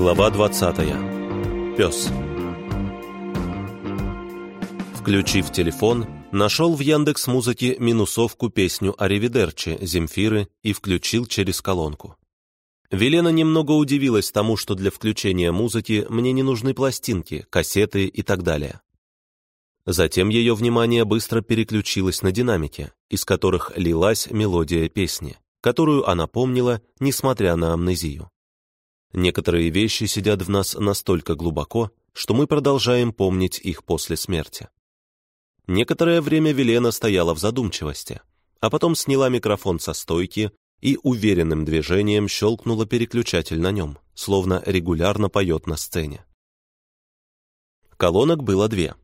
Глава 20. Пес. Включив телефон, нашел в Яндекс Музыке минусовку песню «Аривидерчи» Земфиры и включил через колонку. Велена немного удивилась тому, что для включения музыки мне не нужны пластинки, кассеты и так далее. Затем ее внимание быстро переключилось на динамики, из которых лилась мелодия песни, которую она помнила, несмотря на амнезию. Некоторые вещи сидят в нас настолько глубоко, что мы продолжаем помнить их после смерти. Некоторое время Велена стояла в задумчивости, а потом сняла микрофон со стойки и уверенным движением щелкнула переключатель на нем, словно регулярно поет на сцене. Колонок было две.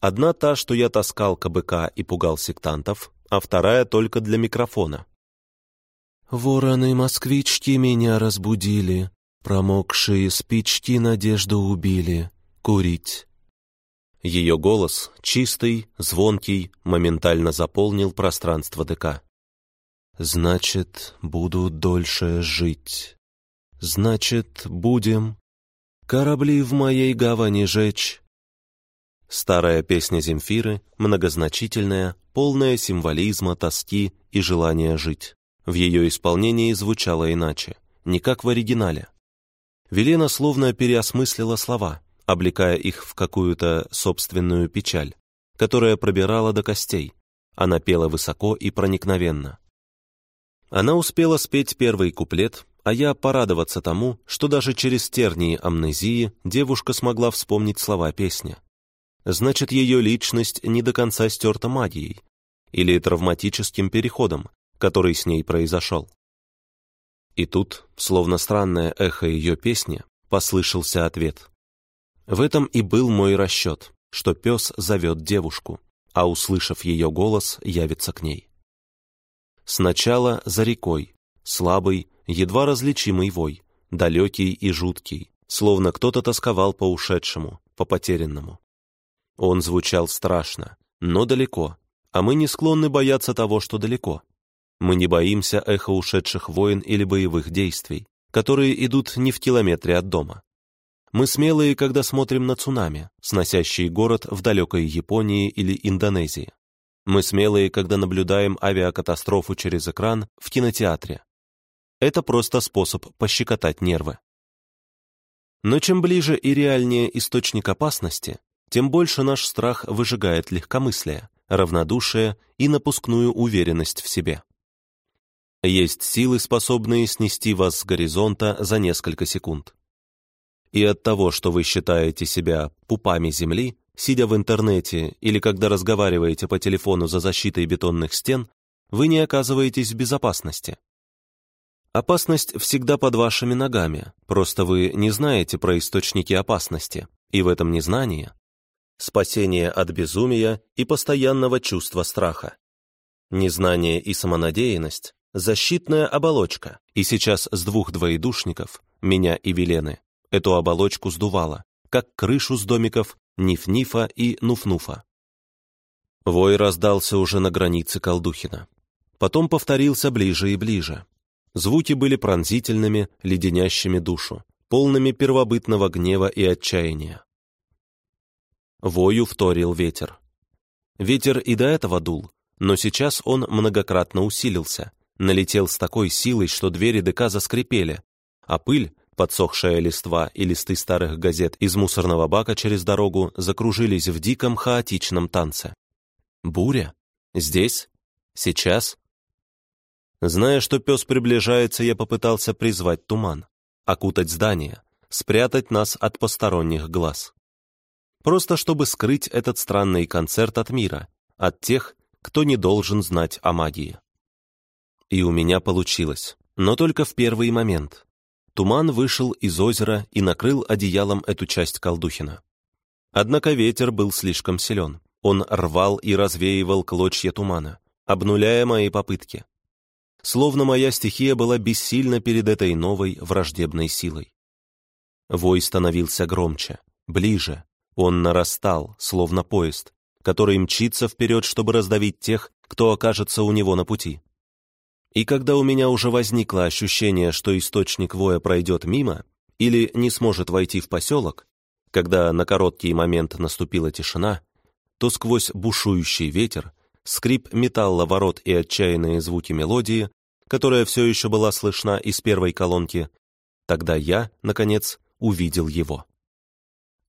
Одна та, что я таскал КБК и пугал сектантов, а вторая только для микрофона. «Вороны-москвички меня разбудили, Промокшие спички надежду убили. Курить. Ее голос, чистый, звонкий, моментально заполнил пространство ДК. «Значит, буду дольше жить. Значит, будем корабли в моей гавани жечь». Старая песня Земфиры, многозначительная, полная символизма, тоски и желания жить. В ее исполнении звучало иначе, не как в оригинале. Велена словно переосмыслила слова, облекая их в какую-то собственную печаль, которая пробирала до костей. Она пела высоко и проникновенно. Она успела спеть первый куплет, а я порадоваться тому, что даже через тернии амнезии девушка смогла вспомнить слова песни. Значит, ее личность не до конца стерта магией или травматическим переходом, который с ней произошел. И тут, словно странное эхо ее песни, послышался ответ. В этом и был мой расчет, что пес зовет девушку, а, услышав ее голос, явится к ней. Сначала за рекой, слабый, едва различимый вой, далекий и жуткий, словно кто-то тосковал по ушедшему, по потерянному. Он звучал страшно, но далеко, а мы не склонны бояться того, что далеко. Мы не боимся эхо ушедших войн или боевых действий, которые идут не в километре от дома. Мы смелые, когда смотрим на цунами, сносящие город в далекой Японии или Индонезии. Мы смелые, когда наблюдаем авиакатастрофу через экран в кинотеатре. Это просто способ пощекотать нервы. Но чем ближе и реальнее источник опасности, тем больше наш страх выжигает легкомыслие, равнодушие и напускную уверенность в себе. Есть силы, способные снести вас с горизонта за несколько секунд. И от того, что вы считаете себя пупами земли, сидя в интернете или когда разговариваете по телефону за защитой бетонных стен, вы не оказываетесь в безопасности. Опасность всегда под вашими ногами, просто вы не знаете про источники опасности, и в этом незнании спасение от безумия и постоянного чувства страха. Незнание и самонадеянность защитная оболочка, и сейчас с двух двоедушников, меня и Велены, эту оболочку сдувало, как крышу с домиков Ниф-Нифа и Нуф-Нуфа. Вой раздался уже на границе Колдухина. Потом повторился ближе и ближе. Звуки были пронзительными, леденящими душу, полными первобытного гнева и отчаяния. Вою вторил ветер. Ветер и до этого дул, но сейчас он многократно усилился, налетел с такой силой, что двери ДК заскрипели, а пыль, подсохшая листва и листы старых газет из мусорного бака через дорогу закружились в диком хаотичном танце. Буря? Здесь? Сейчас? Зная, что пес приближается, я попытался призвать туман, окутать здание, спрятать нас от посторонних глаз. Просто чтобы скрыть этот странный концерт от мира, от тех, кто не должен знать о магии. И у меня получилось, но только в первый момент. Туман вышел из озера и накрыл одеялом эту часть Колдухина. Однако ветер был слишком силен. Он рвал и развеивал клочья тумана, обнуляя мои попытки. Словно моя стихия была бессильна перед этой новой враждебной силой. Вой становился громче, ближе. Он нарастал, словно поезд, который мчится вперед, чтобы раздавить тех, кто окажется у него на пути. И когда у меня уже возникло ощущение, что источник воя пройдет мимо, или не сможет войти в поселок, когда на короткий момент наступила тишина, то сквозь бушующий ветер, скрип металла ворот и отчаянные звуки мелодии, которая все еще была слышна из первой колонки, тогда я, наконец, увидел его.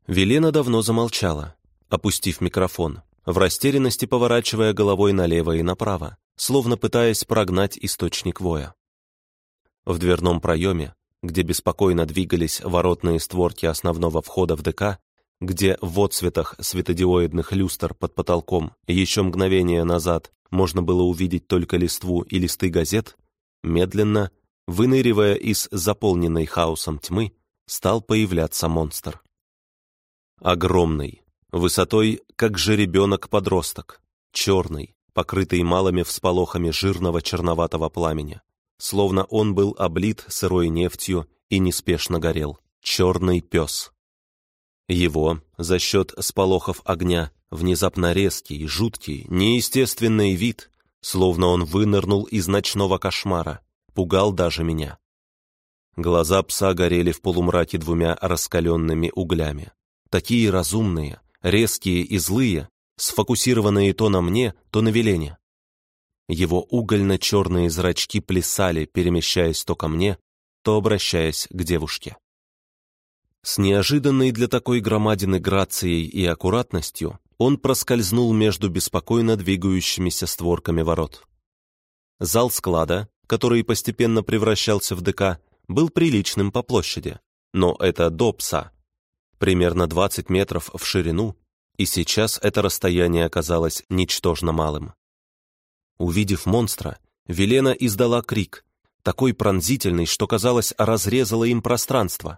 Велена давно замолчала, опустив микрофон, в растерянности поворачивая головой налево и направо, словно пытаясь прогнать источник воя. В дверном проеме, где беспокойно двигались воротные створки основного входа в ДК, где в отцветах светодиоидных люстр под потолком еще мгновение назад можно было увидеть только листву и листы газет, медленно, выныривая из заполненной хаосом тьмы, стал появляться монстр. Огромный, высотой, как жеребенок-подросток, черный, покрытый малыми всполохами жирного черноватого пламени, словно он был облит сырой нефтью и неспешно горел. Черный пес. Его, за счет сполохов огня, внезапно резкий, жуткий, неестественный вид, словно он вынырнул из ночного кошмара, пугал даже меня. Глаза пса горели в полумраке двумя раскаленными углями. Такие разумные, резкие и злые, сфокусированные то на мне, то на Велене. Его угольно-черные зрачки плясали, перемещаясь то ко мне, то обращаясь к девушке. С неожиданной для такой громадины грацией и аккуратностью он проскользнул между беспокойно двигающимися створками ворот. Зал склада, который постепенно превращался в ДК, был приличным по площади, но это до пса. Примерно 20 метров в ширину, и сейчас это расстояние оказалось ничтожно малым. Увидев монстра, Велена издала крик, такой пронзительный, что, казалось, разрезало им пространство.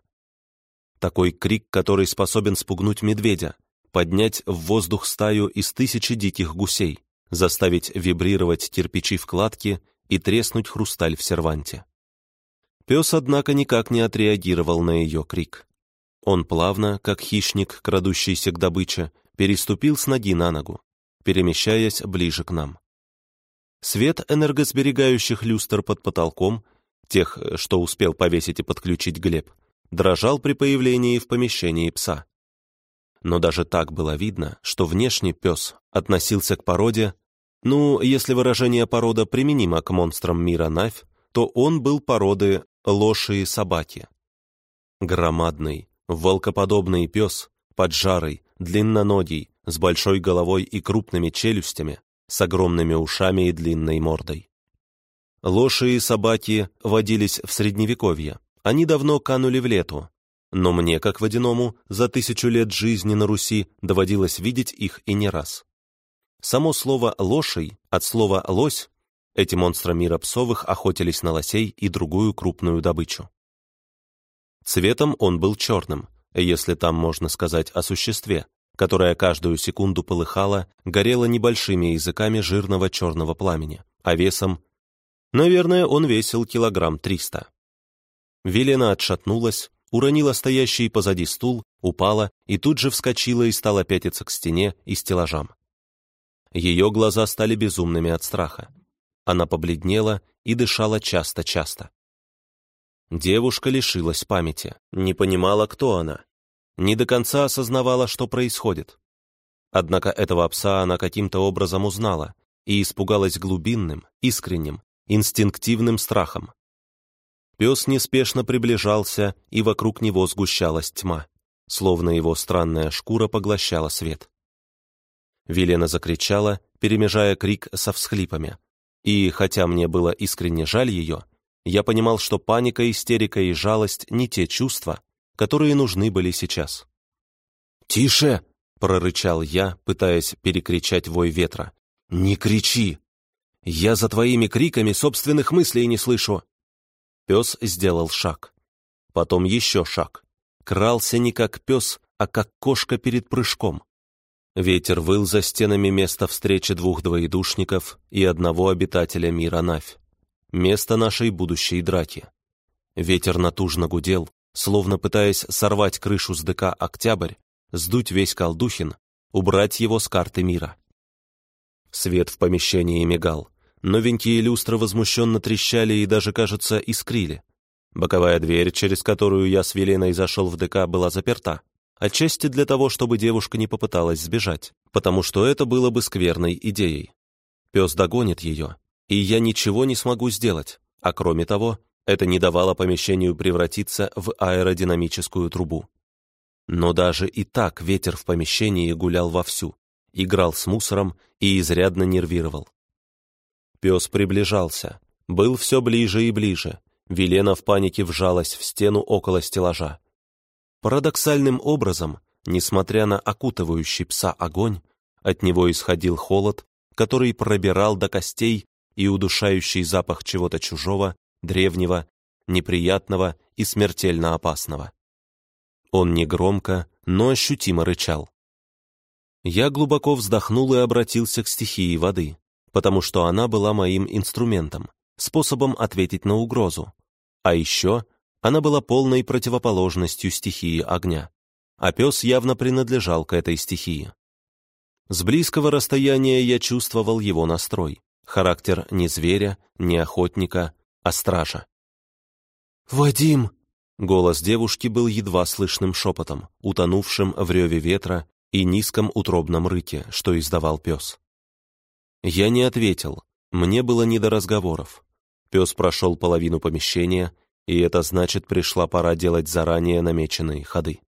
Такой крик, который способен спугнуть медведя, поднять в воздух стаю из тысячи диких гусей, заставить вибрировать кирпичи в кладке и треснуть хрусталь в серванте. Пес, однако, никак не отреагировал на ее крик. Он плавно, как хищник, крадущийся к добыче, переступил с ноги на ногу, перемещаясь ближе к нам. Свет энергосберегающих люстр под потолком, тех, что успел повесить и подключить Глеб, дрожал при появлении в помещении пса. Но даже так было видно, что внешний пес относился к породе, ну, если выражение порода применимо к монстрам мира Навь, то он был породы лоши собаки. Громадный, волкоподобный пес, поджарый, длинноногий, с большой головой и крупными челюстями, с огромными ушами и длинной мордой. Лоши и собаки водились в Средневековье. Они давно канули в лету. Но мне, как водяному, за тысячу лет жизни на Руси доводилось видеть их и не раз. Само слово «лошей» от слова «лось» эти монстры мира псовых охотились на лосей и другую крупную добычу. Цветом он был черным, если там можно сказать о существе, которая каждую секунду полыхала, горела небольшими языками жирного черного пламени, а весом... Наверное, он весил килограмм триста. Велена отшатнулась, уронила стоящий позади стул, упала и тут же вскочила и стала пятиться к стене и стеллажам. Ее глаза стали безумными от страха. Она побледнела и дышала часто-часто. Девушка лишилась памяти, не понимала, кто она, не до конца осознавала, что происходит. Однако этого пса она каким-то образом узнала и испугалась глубинным, искренним, инстинктивным страхом. Пес неспешно приближался, и вокруг него сгущалась тьма, словно его странная шкура поглощала свет. Велена закричала, перемежая крик со всхлипами. И, хотя мне было искренне жаль ее, я понимал, что паника, истерика и жалость не те чувства, которые нужны были сейчас. «Тише!» — прорычал я, пытаясь перекричать вой ветра. «Не кричи! Я за твоими криками собственных мыслей не слышу!» Пес сделал шаг. Потом еще шаг. Крался не как пес, а как кошка перед прыжком. Ветер выл за стенами места встречи двух двоедушников и одного обитателя мира Навь. Место нашей будущей драки. Ветер натужно гудел, словно пытаясь сорвать крышу с ДК «Октябрь», сдуть весь Колдухин, убрать его с карты мира. Свет в помещении мигал. Новенькие люстры возмущенно трещали и даже, кажется, искрили. Боковая дверь, через которую я с Веленой зашел в ДК, была заперта. Отчасти для того, чтобы девушка не попыталась сбежать, потому что это было бы скверной идеей. Пес догонит ее, и я ничего не смогу сделать, а кроме того, это не давало помещению превратиться в аэродинамическую трубу. Но даже и так ветер в помещении гулял вовсю, играл с мусором и изрядно нервировал. Пес приближался, был все ближе и ближе. Велена в панике вжалась в стену около стеллажа. Парадоксальным образом, несмотря на окутывающий пса огонь, от него исходил холод, который пробирал до костей и удушающий запах чего-то чужого, древнего, неприятного и смертельно опасного. Он негромко, но ощутимо рычал. Я глубоко вздохнул и обратился к стихии воды, потому что она была моим инструментом, способом ответить на угрозу. А еще она была полной противоположностью стихии огня, а пес явно принадлежал к этой стихии. С близкого расстояния я чувствовал его настрой, характер не зверя, не охотника, а стража. «Вадим!» Голос девушки был едва слышным шепотом, утонувшим в реве ветра и низком утробном рыке, что издавал пес. Я не ответил, мне было не до разговоров. Пес прошел половину помещения, и это значит, пришла пора делать заранее намеченные ходы.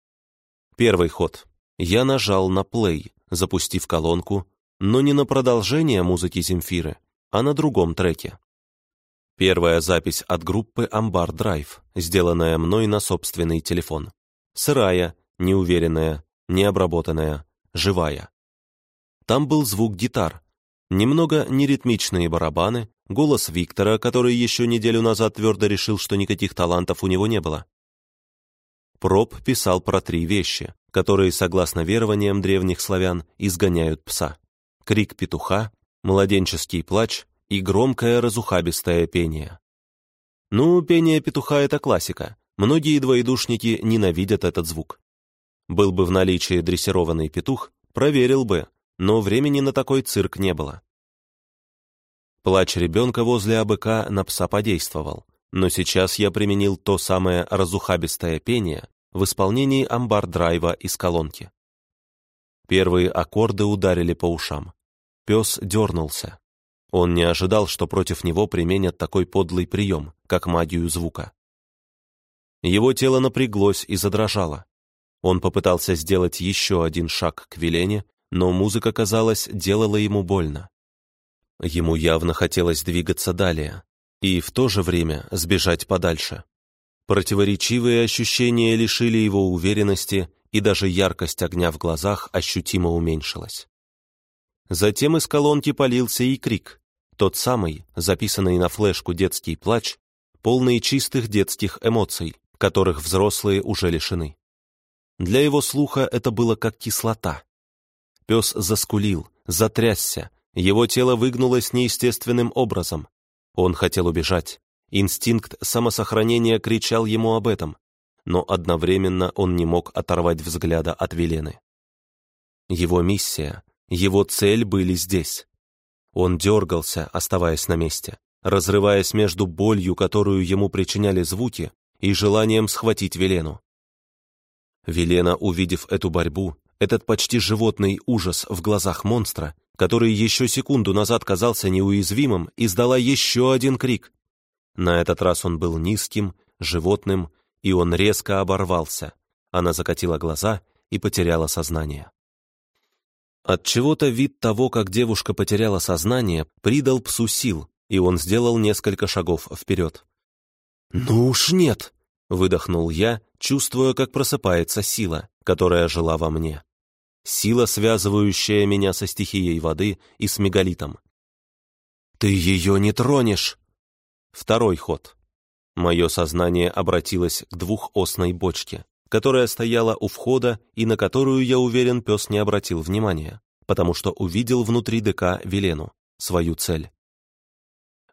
Первый ход. Я нажал на плей, запустив колонку, но не на продолжение музыки Земфиры, а на другом треке. Первая запись от группы «Амбар Драйв», сделанная мной на собственный телефон. Сырая, неуверенная, необработанная, живая. Там был звук гитар, немного неритмичные барабаны, голос Виктора, который еще неделю назад твердо решил, что никаких талантов у него не было. Проб писал про три вещи, которые, согласно верованиям древних славян, изгоняют пса. Крик петуха, младенческий плач и громкое разухабистое пение. Ну, пение петуха — это классика. Многие двоедушники ненавидят этот звук. Был бы в наличии дрессированный петух, проверил бы, но времени на такой цирк не было. Плач ребенка возле АБК на пса подействовал, но сейчас я применил то самое разухабистое пение в исполнении амбар-драйва из колонки. Первые аккорды ударили по ушам. Пес дернулся. Он не ожидал, что против него применят такой подлый прием, как магию звука. Его тело напряглось и задрожало. Он попытался сделать еще один шаг к Велене, но музыка, казалось, делала ему больно. Ему явно хотелось двигаться далее и в то же время сбежать подальше. Противоречивые ощущения лишили его уверенности, и даже яркость огня в глазах ощутимо уменьшилась. Затем из колонки полился и крик, тот самый, записанный на флешку детский плач, полный чистых детских эмоций, которых взрослые уже лишены. Для его слуха это было как кислота. Пес заскулил, затрясся, его тело выгнулось неестественным образом. Он хотел убежать. Инстинкт самосохранения кричал ему об этом, но одновременно он не мог оторвать взгляда от Велены. Его миссия, его цель были здесь. Он дергался, оставаясь на месте, разрываясь между болью, которую ему причиняли звуки, и желанием схватить Велену. Велена, увидев эту борьбу, этот почти животный ужас в глазах монстра, который еще секунду назад казался неуязвимым, издала еще один крик. На этот раз он был низким, животным, и он резко оборвался. Она закатила глаза и потеряла сознание. От чего-то вид того, как девушка потеряла сознание, придал псу сил, и он сделал несколько шагов вперед. «Ну уж нет!» — выдохнул я, чувствуя, как просыпается сила, которая жила во мне. Сила, связывающая меня со стихией воды и с мегалитом. «Ты ее не тронешь!» Второй ход. Мое сознание обратилось к двухосной бочке которая стояла у входа и на которую, я уверен, пес не обратил внимания, потому что увидел внутри ДК Велену, свою цель.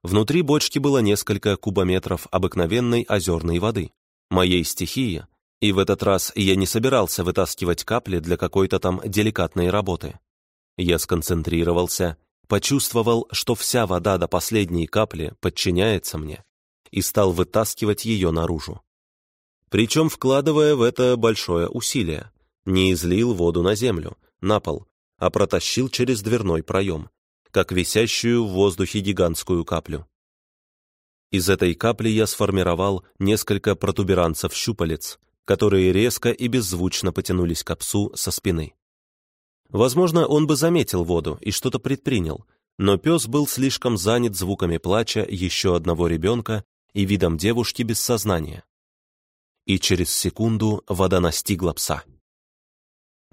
Внутри бочки было несколько кубометров обыкновенной озерной воды, моей стихии, и в этот раз я не собирался вытаскивать капли для какой-то там деликатной работы. Я сконцентрировался, почувствовал, что вся вода до последней капли подчиняется мне, и стал вытаскивать ее наружу. Причем вкладывая в это большое усилие. Не излил воду на землю, на пол, а протащил через дверной проем, как висящую в воздухе гигантскую каплю. Из этой капли я сформировал несколько протуберанцев щупалец, которые резко и беззвучно потянулись к псу со спины. Возможно, он бы заметил воду и что-то предпринял, но пес был слишком занят звуками плача еще одного ребенка и видом девушки без сознания. И через секунду вода настигла пса.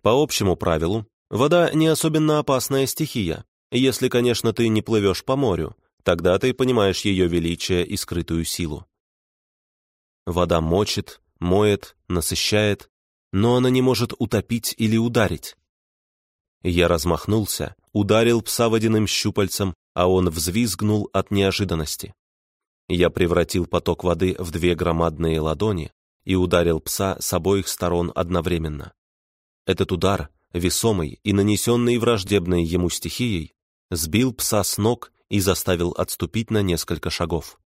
По общему правилу, вода не особенно опасная стихия, если, конечно, ты не плывешь по морю, тогда ты понимаешь ее величие и скрытую силу. Вода мочит, моет, насыщает, но она не может утопить или ударить. Я размахнулся, ударил пса водяным щупальцем, а он взвизгнул от неожиданности. Я превратил поток воды в две громадные ладони и ударил пса с обоих сторон одновременно. Этот удар, весомый и нанесенный враждебной ему стихией, сбил пса с ног и заставил отступить на несколько шагов.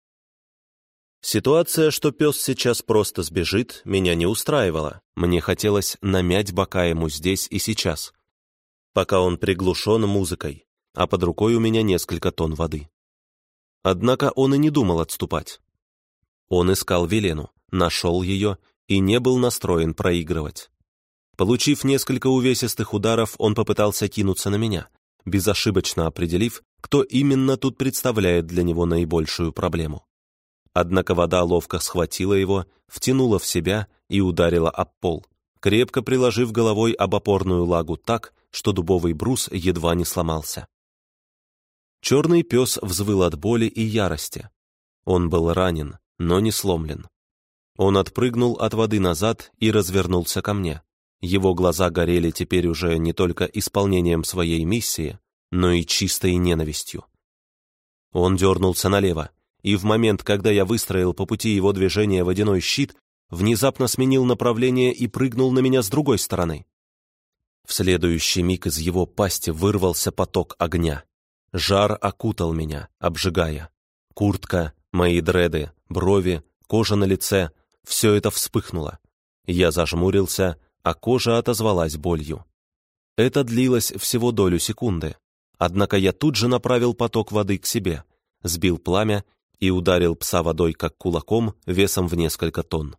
Ситуация, что пес сейчас просто сбежит, меня не устраивала. Мне хотелось намять бока ему здесь и сейчас, пока он приглушен музыкой, а под рукой у меня несколько тонн воды. Однако он и не думал отступать. Он искал Велену, нашел ее и не был настроен проигрывать. Получив несколько увесистых ударов, он попытался кинуться на меня, безошибочно определив, кто именно тут представляет для него наибольшую проблему. Однако вода ловко схватила его, втянула в себя и ударила об пол, крепко приложив головой об опорную лагу так, что дубовый брус едва не сломался. Черный пес взвыл от боли и ярости. Он был ранен, но не сломлен. Он отпрыгнул от воды назад и развернулся ко мне. Его глаза горели теперь уже не только исполнением своей миссии, но и чистой ненавистью. Он дернулся налево, и в момент, когда я выстроил по пути его движения водяной щит, внезапно сменил направление и прыгнул на меня с другой стороны. В следующий миг из его пасти вырвался поток огня. Жар окутал меня, обжигая. Куртка, мои дреды, брови, кожа на лице — все это вспыхнуло. Я зажмурился, а кожа отозвалась болью. Это длилось всего долю секунды. Однако я тут же направил поток воды к себе, сбил пламя и ударил пса водой как кулаком весом в несколько тонн.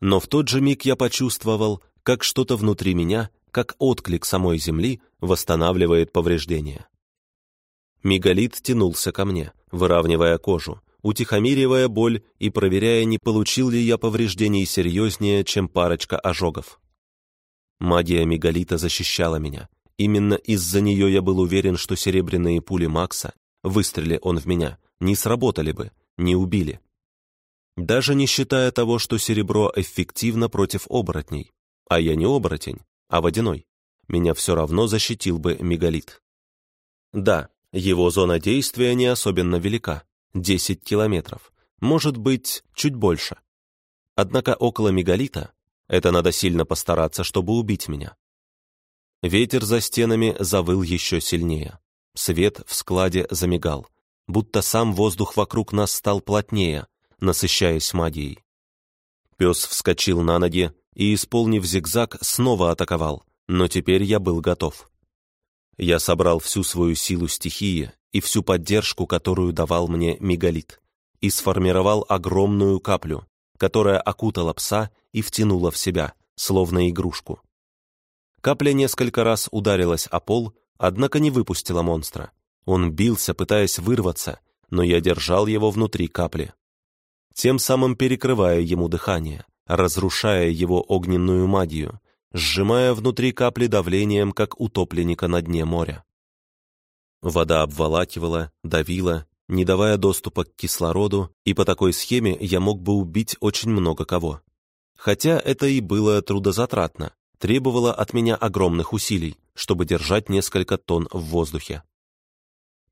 Но в тот же миг я почувствовал, как что-то внутри меня, как отклик самой земли, восстанавливает повреждения. Мегалит тянулся ко мне, выравнивая кожу, утихомиривая боль и проверяя, не получил ли я повреждений серьезнее, чем парочка ожогов. Магия мегалита защищала меня. Именно из-за нее я был уверен, что серебряные пули Макса, выстрели он в меня, не сработали бы, не убили. Даже не считая того, что серебро эффективно против оборотней. А я не оборотень, а водяной. Меня все равно защитил бы мегалит. Да, его зона действия не особенно велика, 10 километров, может быть, чуть больше. Однако около мегалита это надо сильно постараться, чтобы убить меня. Ветер за стенами завыл еще сильнее. Свет в складе замигал, будто сам воздух вокруг нас стал плотнее, насыщаясь магией. Пес вскочил на ноги и, исполнив зигзаг, снова атаковал, но теперь я был готов. Я собрал всю свою силу стихии и всю поддержку, которую давал мне мегалит, и сформировал огромную каплю, которая окутала пса и втянула в себя, словно игрушку. Капля несколько раз ударилась о пол, однако не выпустила монстра. Он бился, пытаясь вырваться, но я держал его внутри капли. Тем самым перекрывая ему дыхание, разрушая его огненную магию, сжимая внутри капли давлением, как утопленника на дне моря. Вода обволакивала, давила, не давая доступа к кислороду, и по такой схеме я мог бы убить очень много кого. Хотя это и было трудозатратно, требовало от меня огромных усилий, чтобы держать несколько тонн в воздухе.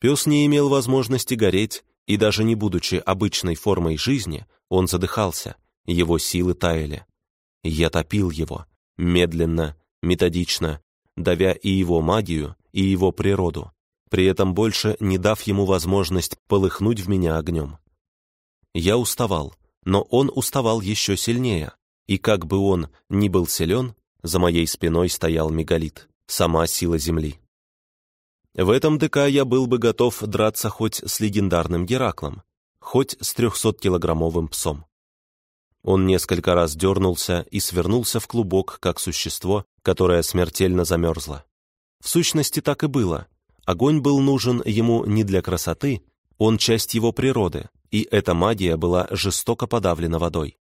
Пес не имел возможности гореть, и даже не будучи обычной формой жизни, он задыхался, его силы таяли. Я топил его, медленно, методично, давя и его магию, и его природу, при этом больше не дав ему возможность полыхнуть в меня огнем. Я уставал, но он уставал еще сильнее, и как бы он ни был силен, за моей спиной стоял мегалит, сама сила Земли. В этом ДК я был бы готов драться хоть с легендарным Гераклом, хоть с трехсоткилограммовым псом. Он несколько раз дернулся и свернулся в клубок, как существо, которое смертельно замерзло. В сущности, так и было. Огонь был нужен ему не для красоты, он часть его природы, и эта магия была жестоко подавлена водой.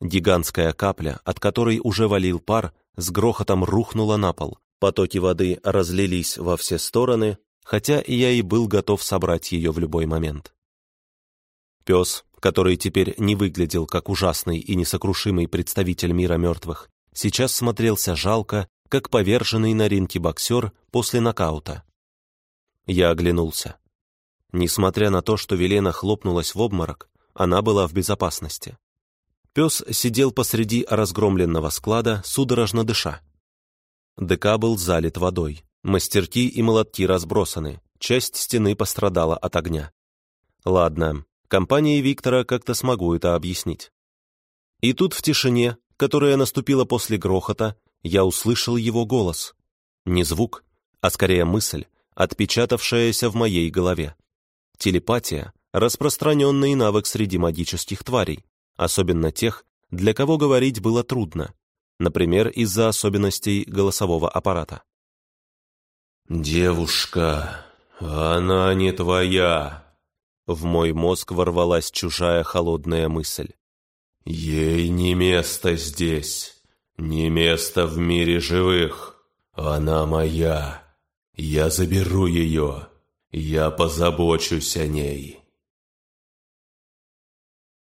Гигантская капля, от которой уже валил пар, с грохотом рухнула на пол. Потоки воды разлились во все стороны, хотя я и был готов собрать ее в любой момент. Пес, который теперь не выглядел как ужасный и несокрушимый представитель мира мертвых, сейчас смотрелся жалко, как поверженный на ринге боксер после нокаута. Я оглянулся. Несмотря на то, что Велена хлопнулась в обморок, она была в безопасности. Пес сидел посреди разгромленного склада, судорожно дыша. ДК был залит водой, мастерки и молотки разбросаны, часть стены пострадала от огня. Ладно, компании Виктора как-то смогу это объяснить. И тут в тишине, которая наступила после грохота, я услышал его голос. Не звук, а скорее мысль, отпечатавшаяся в моей голове. Телепатия — распространенный навык среди магических тварей особенно тех, для кого говорить было трудно, например, из-за особенностей голосового аппарата. «Девушка, она не твоя!» В мой мозг ворвалась чужая холодная мысль. «Ей не место здесь, не место в мире живых. Она моя. Я заберу ее. Я позабочусь о ней».